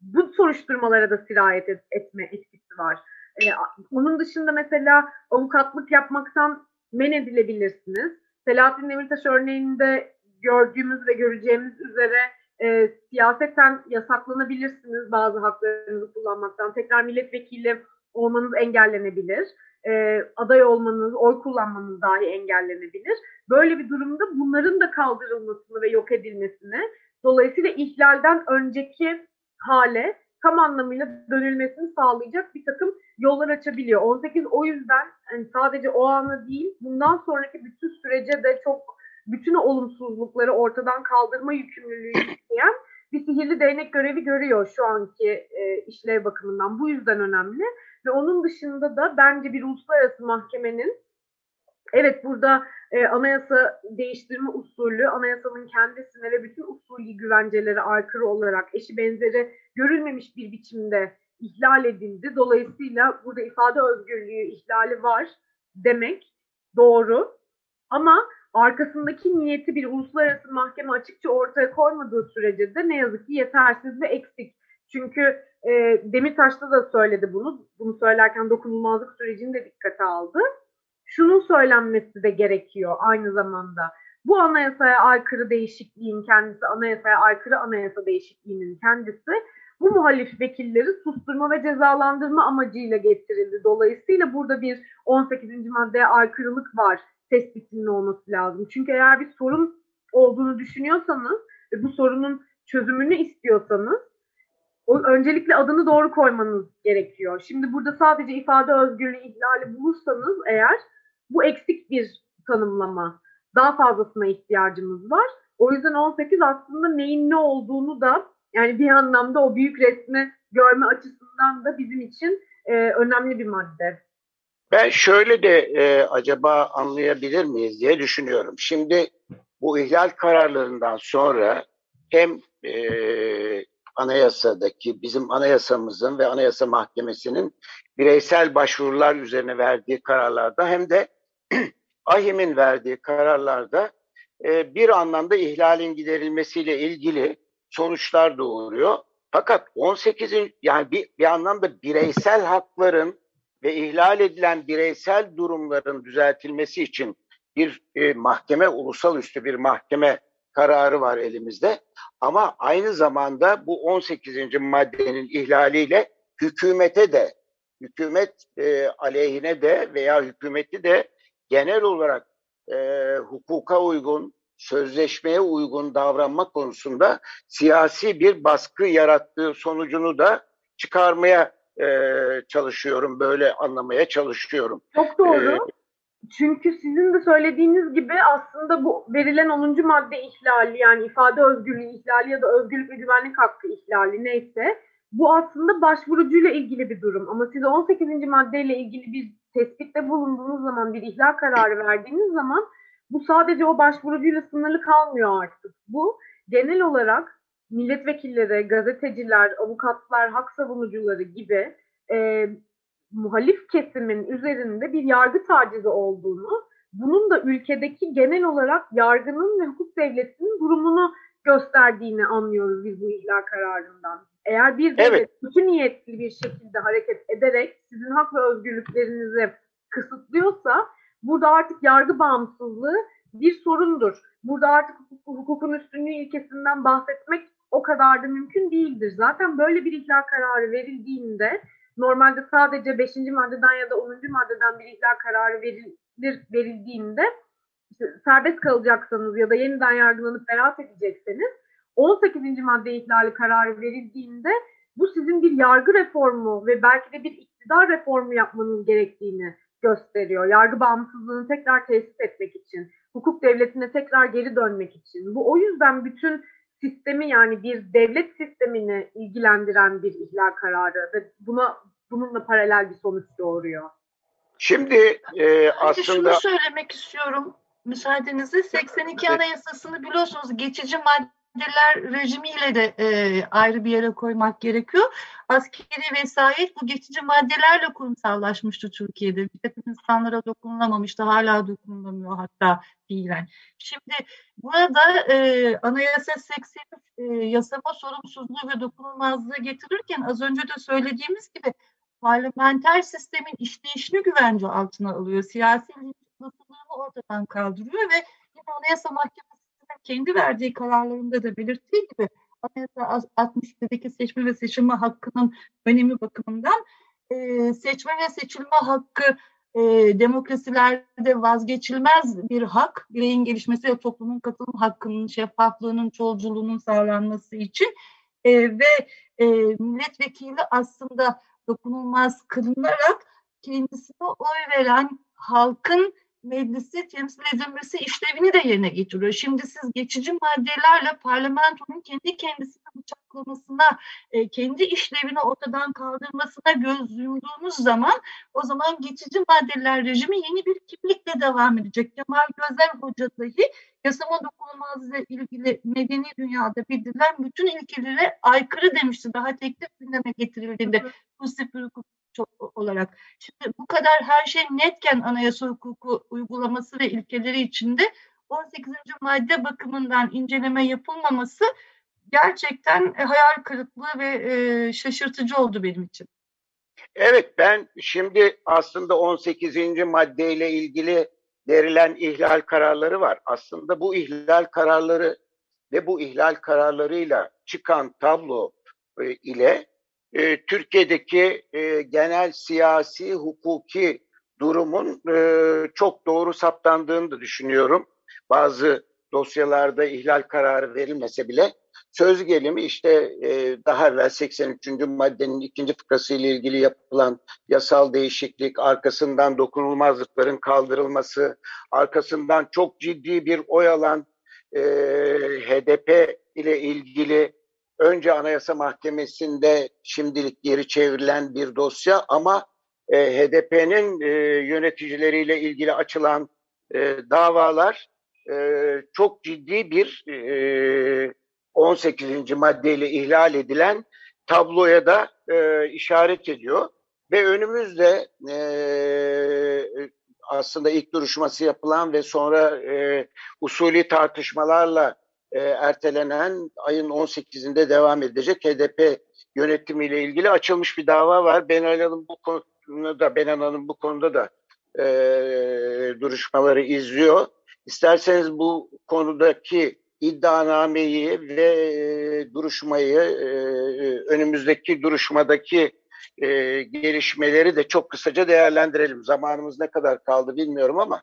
bu soruşturmalara da sirayet et, etme etkisi var. Ee, onun dışında mesela avukatlık yapmaktan men edilebilirsiniz. Selahattin Demirtaş örneğinde gördüğümüz ve göreceğimiz üzere e, siyaseten yasaklanabilirsiniz bazı haklarınızı kullanmaktan. Tekrar milletvekili olmanız engellenebilir e, aday olmanız, oy kullanmanız dahi engellenebilir. Böyle bir durumda bunların da kaldırılmasını ve yok edilmesini, dolayısıyla ihlalden önceki hale tam anlamıyla dönülmesini sağlayacak bir takım yollar açabiliyor. 18 o yüzden yani sadece o anı değil, bundan sonraki bütün sürece de çok bütün olumsuzlukları ortadan kaldırma yükümlülüğü isteyen bir sihirli değnek görevi görüyor şu anki e, işlev bakımından. Bu yüzden önemli. Ve onun dışında da bence bir uluslararası mahkemenin evet burada e, anayasa değiştirme usulü anayasanın kendisine ve bütün usulü güvencelere aykırı olarak eşi benzeri görülmemiş bir biçimde ihlal edildi. Dolayısıyla burada ifade özgürlüğü ihlali var demek doğru. Ama arkasındaki niyeti bir uluslararası mahkeme açıkça ortaya koymadığı sürece de ne yazık ki yetersiz ve eksik. Çünkü e, Demirtaş'ta da söyledi bunu. Bunu söylerken dokunulmazlık sürecini de dikkate aldı. Şunun söylenmesi de gerekiyor aynı zamanda. Bu anayasaya aykırı değişikliğin kendisi, anayasaya aykırı anayasa değişikliğinin kendisi bu muhalif vekilleri susturma ve cezalandırma amacıyla getirildi. Dolayısıyla burada bir 18. maddeye aykırılık var tespitinin olması lazım. Çünkü eğer bir sorun olduğunu düşünüyorsanız ve bu sorunun çözümünü istiyorsanız o, öncelikle adını doğru koymanız gerekiyor. Şimdi burada sadece ifade özgürlüğü ihlali bulursanız eğer bu eksik bir tanımlama. Daha fazlasına ihtiyacımız var. O yüzden 18 aslında neyin ne olduğunu da yani bir anlamda o büyük resmi görme açısından da bizim için e, önemli bir madde. Ben şöyle de e, acaba anlayabilir miyiz diye düşünüyorum. Şimdi bu ihlal kararlarından sonra hem e, anayasadaki bizim anayasamızın ve anayasa mahkemesinin bireysel başvurular üzerine verdiği kararlarda hem de AHİM'in verdiği kararlarda e, bir anlamda ihlalin giderilmesiyle ilgili sonuçlar doğuruyor. Fakat 18'in yani bir, bir anlamda bireysel hakların ve ihlal edilen bireysel durumların düzeltilmesi için bir e, mahkeme, ulusal üstü bir mahkeme kararı var elimizde. Ama aynı zamanda bu 18. maddenin ihlaliyle hükümete de, hükümet e, aleyhine de veya hükümeti de genel olarak e, hukuka uygun, sözleşmeye uygun davranma konusunda siyasi bir baskı yarattığı sonucunu da çıkarmaya e, çalışıyorum, böyle anlamaya çalışıyorum. Çok doğru. Ee, Çünkü sizin de söylediğiniz gibi aslında bu verilen 10. madde ihlali yani ifade özgürlüğü ihlali ya da özgürlük ve güvenlik hakkı ihlali neyse bu aslında başvurucuyla ilgili bir durum. Ama siz 18. maddeyle ilgili bir tespitte bulunduğunuz zaman bir ihlal kararı verdiğiniz zaman bu sadece o başvurucuyla sınırlı kalmıyor artık. Bu genel olarak milletvekilleri, gazeteciler, avukatlar, hak savunucuları gibi e, muhalif kesimin üzerinde bir yargı tacizi olduğunu, bunun da ülkedeki genel olarak yargının ve hukuk devletinin durumunu gösterdiğini anlıyoruz biz bu ihlal kararından. Eğer bir devlet evet. bütün niyetli bir şekilde hareket ederek sizin hak ve özgürlüklerinizi kısıtlıyorsa burada artık yargı bağımsızlığı bir sorundur. Burada artık hukukun üstünlüğü ilkesinden bahsetmek o kadar da mümkün değildir. Zaten böyle bir ihlal kararı verildiğinde normalde sadece 5. maddeden ya da 10. maddeden bir ihlal kararı verilir, verildiğinde işte serbest kalacaksanız ya da yeniden yargılanıp beraat edecekseniz 18. madde ihlali kararı verildiğinde bu sizin bir yargı reformu ve belki de bir iktidar reformu yapmanız gerektiğini gösteriyor. Yargı bağımsızlığını tekrar tesis etmek için, hukuk devletine tekrar geri dönmek için. Bu o yüzden bütün sistemi yani bir devlet sistemini ilgilendiren bir ihlal kararı ve buna bununla paralel bir sonuç doğuruyor. Şimdi e, aslında... Şunu söylemek istiyorum müsaadenizle. 82 Anayasası'nı biliyorsunuz geçici madde maddeler rejimiyle de e, ayrı bir yere koymak gerekiyor. Askeri vesayet bu geçici maddelerle kurumsallaşmıştı Türkiye'de. Bir takım insanlara dokunulamamıştı. Hala dokunulamıyor hatta fiilen. Şimdi burada e, Anayasa 83 e, yasama sorumsuzluğu ve dokunulmazlığı getirirken az önce de söylediğimiz gibi parlamenter sistemin işleyişini güvence altına alıyor. Siyasi nasıllığını ortadan kaldırıyor ve yine Anayasa Mahkemesi kendi verdiği kararlarında da belirttiği gibi Anayasa 62'deki seçme ve seçilme hakkının önemi bakımından e, seçme ve seçilme hakkı e, demokrasilerde vazgeçilmez bir hak. Bireyin gelişmesi ve toplumun katılım hakkının, şeffaflığının, çoğulculuğunun sağlanması için e, ve e, milletvekili aslında dokunulmaz kılınarak kendisine oy veren halkın meclisi temsil edilmesi işlevini de yerine getiriyor. Şimdi siz geçici maddelerle parlamentonun kendi kendisini bıçaklamasına, e, kendi işlevini ortadan kaldırmasına göz yumduğunuz zaman o zaman geçici maddeler rejimi yeni bir kimlikle devam edecek. Kemal Gözel Hoca dahi yasama dokunulmazlığı ilgili medeni dünyada bildirilen bütün ilkelere aykırı demişti. Daha teklif gündeme getirildiğinde pozitif bir hukuk olarak. Şimdi bu kadar her şey netken anayasa hukuku uygulaması ve ilkeleri içinde 18. madde bakımından inceleme yapılmaması gerçekten hayal kırıklığı ve şaşırtıcı oldu benim için. Evet ben şimdi aslında 18. maddeyle ilgili verilen ihlal kararları var. Aslında bu ihlal kararları ve bu ihlal kararlarıyla çıkan tablo e, ile e, Türkiye'deki e, genel siyasi hukuki durumun e, çok doğru saptandığını da düşünüyorum. Bazı dosyalarda ihlal kararı verilmese bile söz gelimi işte e, daha evvel 83. maddenin ikinci fıkrası ile ilgili yapılan yasal değişiklik, arkasından dokunulmazlıkların kaldırılması, arkasından çok ciddi bir oy alan e, HDP ile ilgili önce Anayasa Mahkemesi'nde şimdilik geri çevrilen bir dosya ama e, HDP'nin e, yöneticileriyle ilgili açılan e, davalar e, çok ciddi bir e, 18. maddeyle ihlal edilen tabloya da e, işaret ediyor. Ve önümüzde e, aslında ilk duruşması yapılan ve sonra e, usulü tartışmalarla e, ertelenen ayın 18'inde devam edecek HDP yönetimiyle ilgili açılmış bir dava var. Benan Hanım bu konuda Benan Hanım bu konuda da e, duruşmaları izliyor. İsterseniz bu konudaki iddianameyi ve e, duruşmayı e, önümüzdeki duruşmadaki e, gelişmeleri de çok kısaca değerlendirelim. Zamanımız ne kadar kaldı bilmiyorum ama.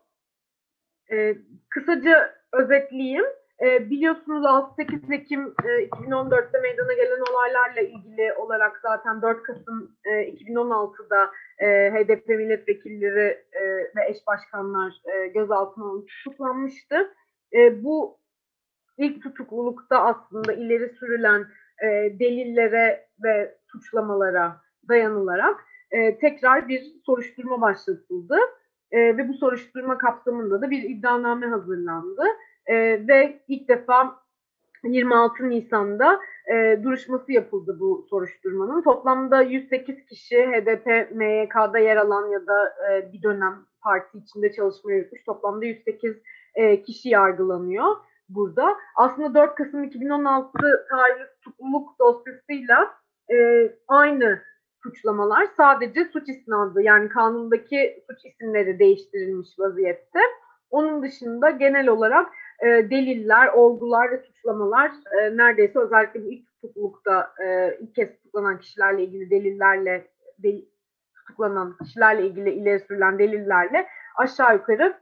E, kısaca özetleyeyim. E, biliyorsunuz 6-8 Ekim e, 2014'te meydana gelen olaylarla ilgili olarak zaten 4 Kasım e, 2016'da e, HDP milletvekilleri e, ve eş başkanlar e, gözaltına alınıp tutuklanmıştı. E, bu ilk tutuklulukta aslında ileri sürülen e, delillere ve suçlamalara dayanılarak e, tekrar bir soruşturma başlatıldı. E, ve bu soruşturma kapsamında da bir iddianame hazırlandı. E, ve ilk defa 26 Nisan'da e, duruşması yapıldı bu soruşturmanın. Toplamda 108 kişi HDP, MYK'da yer alan ya da e, bir dönem parti içinde çalışma yürütmüş. Toplamda 108 e, kişi yargılanıyor burada. Aslında 4 Kasım 2016 tarihli tutukluluk dosyasıyla e, aynı suçlamalar sadece suç isnadı yani kanundaki suç isimleri değiştirilmiş vaziyette. Onun dışında genel olarak e, deliller, olgular ve suçlamalar e, neredeyse özellikle ilk tutuklukta e, ilk kez tutuklanan kişilerle ilgili delillerle del, tutuklanan kişilerle ilgili ileri sürülen delillerle aşağı yukarı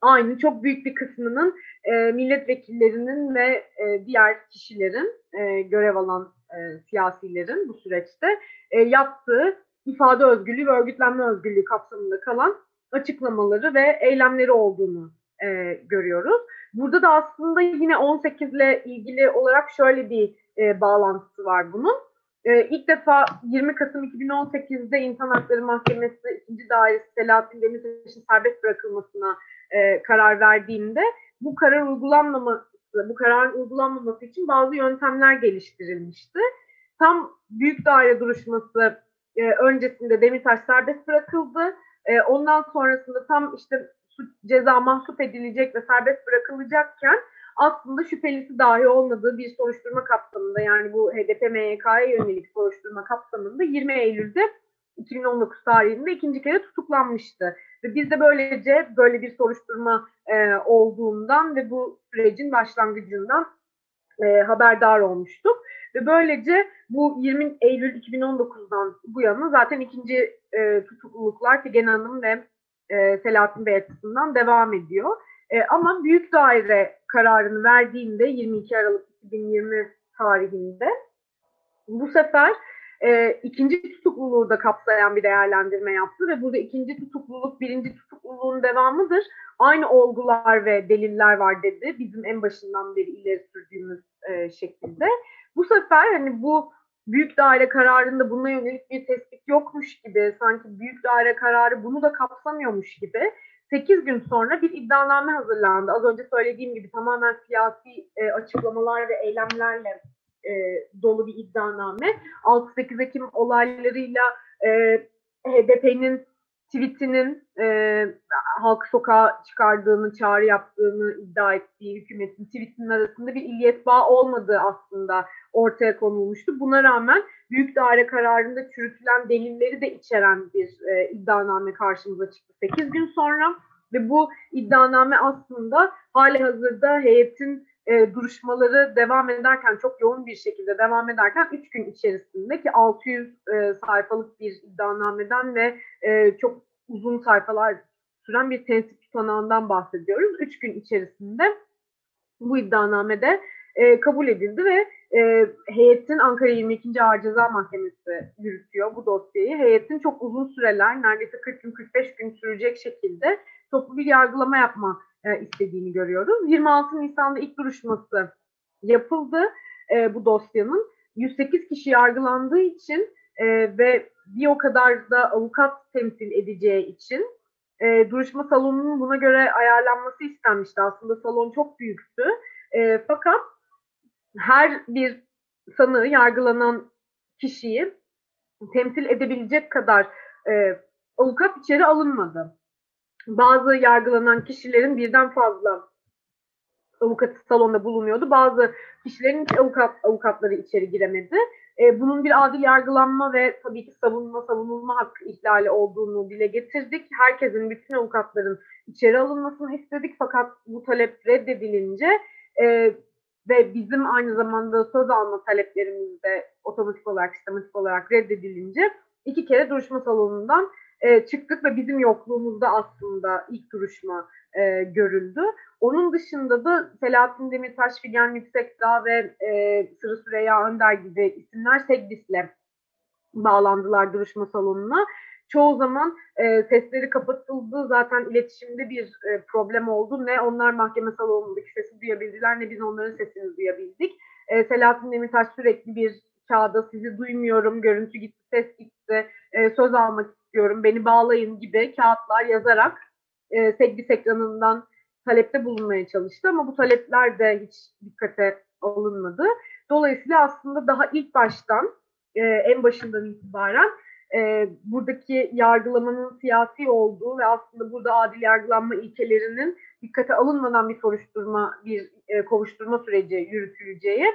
aynı çok büyük bir kısmının e, milletvekillerinin ve e, diğer kişilerin e, görev alan e, siyasilerin bu süreçte e, yaptığı ifade özgürlüğü ve örgütlenme özgürlüğü kapsamında kalan açıklamaları ve eylemleri olduğunu e, görüyoruz. Burada da aslında yine 18 ile ilgili olarak şöyle bir e, bağlantısı var bunun. E, ilk defa 20 Kasım 2018'de İnsan Hakları Mahkemesi 2. Dairesi Selahattin Demirtaş'ın serbest bırakılmasına e, karar verdiğinde bu karar uygulanmaması, bu kararın uygulanmaması için bazı yöntemler geliştirilmişti. Tam büyük daire duruşması e, öncesinde Demirtaş serbest bırakıldı. E, ondan sonrasında tam işte ceza mahsup edilecek ve serbest bırakılacakken aslında şüphelisi dahi olmadığı bir soruşturma kapsamında yani bu HDP MYK'ya yönelik soruşturma kapsamında 20 Eylül'de 2019 tarihinde ikinci kere tutuklanmıştı. Ve biz de böylece böyle bir soruşturma e, olduğundan ve bu sürecin başlangıcından e, haberdar olmuştuk. Ve böylece bu 20 Eylül 2019'dan bu yana zaten ikinci e, tutukluluklar Figen Hanım ve e, Selahattin Bey açısından devam ediyor. E, ama büyük daire kararını verdiğinde 22 Aralık 2020 tarihinde bu sefer e, ikinci tutukluluğu da kapsayan bir değerlendirme yaptı ve burada ikinci tutukluluk birinci tutukluluğun devamıdır. Aynı olgular ve deliller var dedi bizim en başından beri ileri sürdüğümüz e, şekilde. Bu sefer hani bu büyük daire kararında buna yönelik bir tespit yokmuş gibi sanki büyük daire kararı bunu da kapsamıyormuş gibi 8 gün sonra bir iddianame hazırlandı. Az önce söylediğim gibi tamamen siyasi e, açıklamalar ve eylemlerle e, dolu bir iddianame. 6-8 Ekim olaylarıyla e, HDP'nin tweetinin e, halkı sokağa çıkardığını, çağrı yaptığını iddia ettiği hükümetin tweetinin arasında bir illiyet bağı olmadığı aslında ortaya konulmuştu. Buna rağmen büyük daire kararında çürütülen delilleri de içeren bir e, iddianame karşımıza çıktı 8 gün sonra ve bu iddianame aslında hali hazırda heyetin e, duruşmaları devam ederken çok yoğun bir şekilde devam ederken 3 gün içerisinde ki 600 e, sayfalık bir iddianameden ve e, çok uzun sayfalar süren bir tensip tutanağından bahsediyoruz. 3 gün içerisinde bu iddianamede e, kabul edildi ve e, heyetin Ankara 22. Ağır Ceza Mahkemesi yürütüyor bu dosyayı. Heyetin çok uzun süreler, neredeyse 40 gün 45 gün sürecek şekilde toplu bir yargılama yapma e, istediğini görüyoruz. 26 Nisan'da ilk duruşması yapıldı e, bu dosyanın. 108 kişi yargılandığı için e, ve bir o kadar da avukat temsil edeceği için e, duruşma salonunun buna göre ayarlanması istenmişti. Aslında salon çok büyüktü. E, fakat her bir sanığı yargılanan kişiyi temsil edebilecek kadar e, avukat içeri alınmadı. Bazı yargılanan kişilerin birden fazla avukat salonda bulunuyordu. Bazı kişilerin avukat avukatları içeri giremedi. E, bunun bir adil yargılanma ve tabii ki savunma savunulma hakkı ihlali olduğunu dile getirdik. Herkesin, bütün avukatların içeri alınmasını istedik fakat bu talep reddedilince e, ve bizim aynı zamanda söz alma taleplerimiz de otomatik olarak, sistematik olarak reddedilince iki kere duruşma salonundan e, çıktık ve bizim yokluğumuzda aslında ilk duruşma e, görüldü. Onun dışında da Selahattin Demirtaş, Figen Yüksekdağ ve e, Sırı Süreyya Önder gibi isimler Segbis'le bağlandılar duruşma salonuna. Çoğu zaman e, sesleri kapatıldı. Zaten iletişimde bir e, problem oldu. Ne onlar mahkeme salonundaki sesi duyabildiler ne biz onların sesini duyabildik. E, Selahattin Demirtaş sürekli bir kağıda sizi duymuyorum, görüntü gitti, ses gitti, e, söz almak istiyorum, beni bağlayın gibi kağıtlar yazarak e, Segbis ekranından talepte bulunmaya çalıştı ama bu talepler de hiç dikkate alınmadı. Dolayısıyla aslında daha ilk baştan, e, en başından itibaren e, buradaki yargılamanın siyasi olduğu ve aslında burada adil yargılanma ilkelerinin dikkate alınmadan bir soruşturma, bir e, kovuşturma süreci yürütüleceği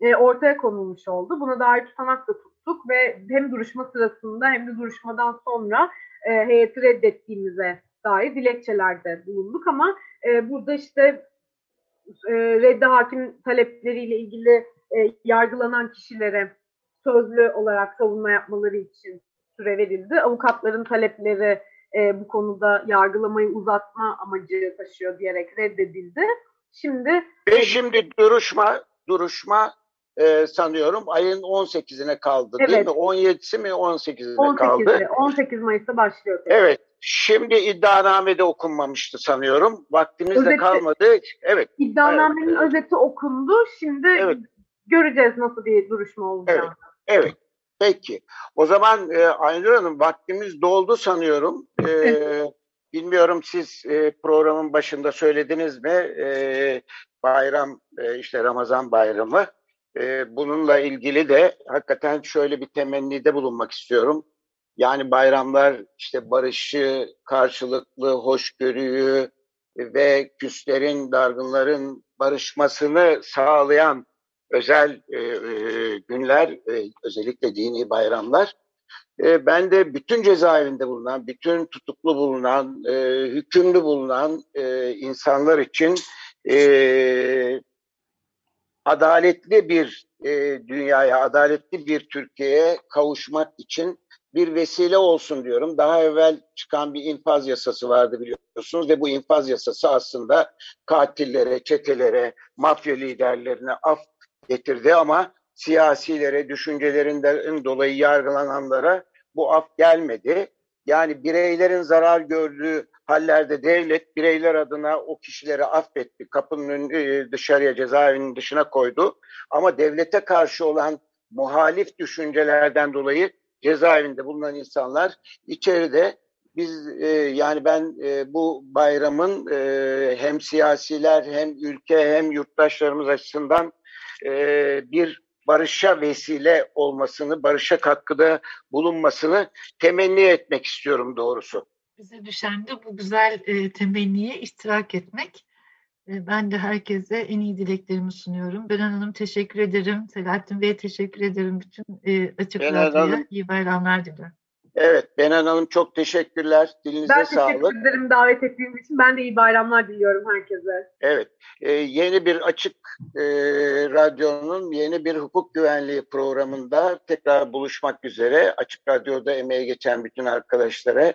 e, ortaya konulmuş oldu. Buna dair tutanak da tuttuk ve hem duruşma sırasında hem de duruşmadan sonra e, heyeti reddettiğimize dair dilekçelerde bulunduk ama e, burada işte e, reddi hakim talepleriyle ilgili e, yargılanan kişilere sözlü olarak savunma yapmaları için süre verildi. Avukatların talepleri e, bu konuda yargılamayı uzatma amacı taşıyor diyerek reddedildi. Şimdi ve şimdi duruşma duruşma e, sanıyorum ayın 18'ine kaldı evet. değil mi? 17'si mi 18'ine 18'i, kaldı? 18 Mayıs'ta başlıyor. Evet. Şimdi iddianame de okunmamıştı sanıyorum. Vaktimiz özeti, de kalmadı. Evet. İddianamenin evet. özeti okundu. Şimdi evet. göreceğiz nasıl bir duruşma olacak. Evet. Evet. Peki. O zaman e, Aynur Hanım vaktimiz doldu sanıyorum. E, evet. Bilmiyorum siz e, programın başında söylediniz mi? E, bayram e, işte Ramazan bayramı. E, bununla ilgili de hakikaten şöyle bir temennide bulunmak istiyorum. Yani bayramlar işte barışı, karşılıklı hoşgörüyü ve küslerin, dargınların barışmasını sağlayan özel e, e, günler, e, özellikle dini bayramlar. Ben de bütün cezaevinde bulunan, bütün tutuklu bulunan, hükümlü bulunan insanlar için adaletli bir e, dünyaya, adaletli bir Türkiye'ye kavuşmak için bir vesile olsun diyorum. Daha evvel çıkan bir infaz yasası vardı biliyorsunuz ve bu infaz yasası aslında katillere, çetelere, mafya liderlerine af getirdi ama siyasilere, düşüncelerinden dolayı yargılananlara bu af gelmedi. Yani bireylerin zarar gördüğü hallerde devlet bireyler adına o kişileri affetti. Kapının e, dışarıya cezaevinin dışına koydu. Ama devlete karşı olan muhalif düşüncelerden dolayı cezaevinde bulunan insanlar içeride biz e, yani ben e, bu bayramın e, hem siyasiler hem ülke hem yurttaşlarımız açısından e, bir barışa vesile olmasını, barışa katkıda bulunmasını temenni etmek istiyorum doğrusu. Bize düşen de bu güzel e, temenniye iştirak etmek. E, ben de herkese en iyi dileklerimi sunuyorum. Beren Hanım teşekkür ederim. Selahattin Bey'e teşekkür ederim. Bütün e, Açık Radyo'ya iyi bayramlar diliyorum. Evet, Benan Hanım çok teşekkürler. Dilinize ben sağlık. Ben teşekkür ederim davet ettiğiniz için. Ben de iyi bayramlar diliyorum herkese. Evet, e, yeni bir Açık e, Radyo'nun yeni bir hukuk güvenliği programında tekrar buluşmak üzere. Açık Radyo'da emeğe geçen bütün arkadaşlara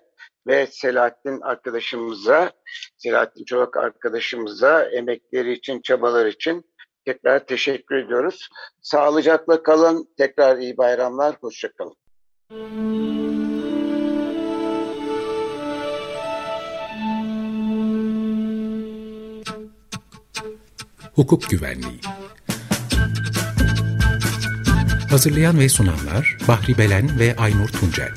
ve Selahattin arkadaşımıza, Selahattin Çolak arkadaşımıza emekleri için, çabalar için tekrar teşekkür ediyoruz. Sağlıcakla kalın. Tekrar iyi bayramlar. Hoşçakalın. Hukuk Güvenliği Hazırlayan ve sunanlar Bahri Belen ve Aynur Tuncel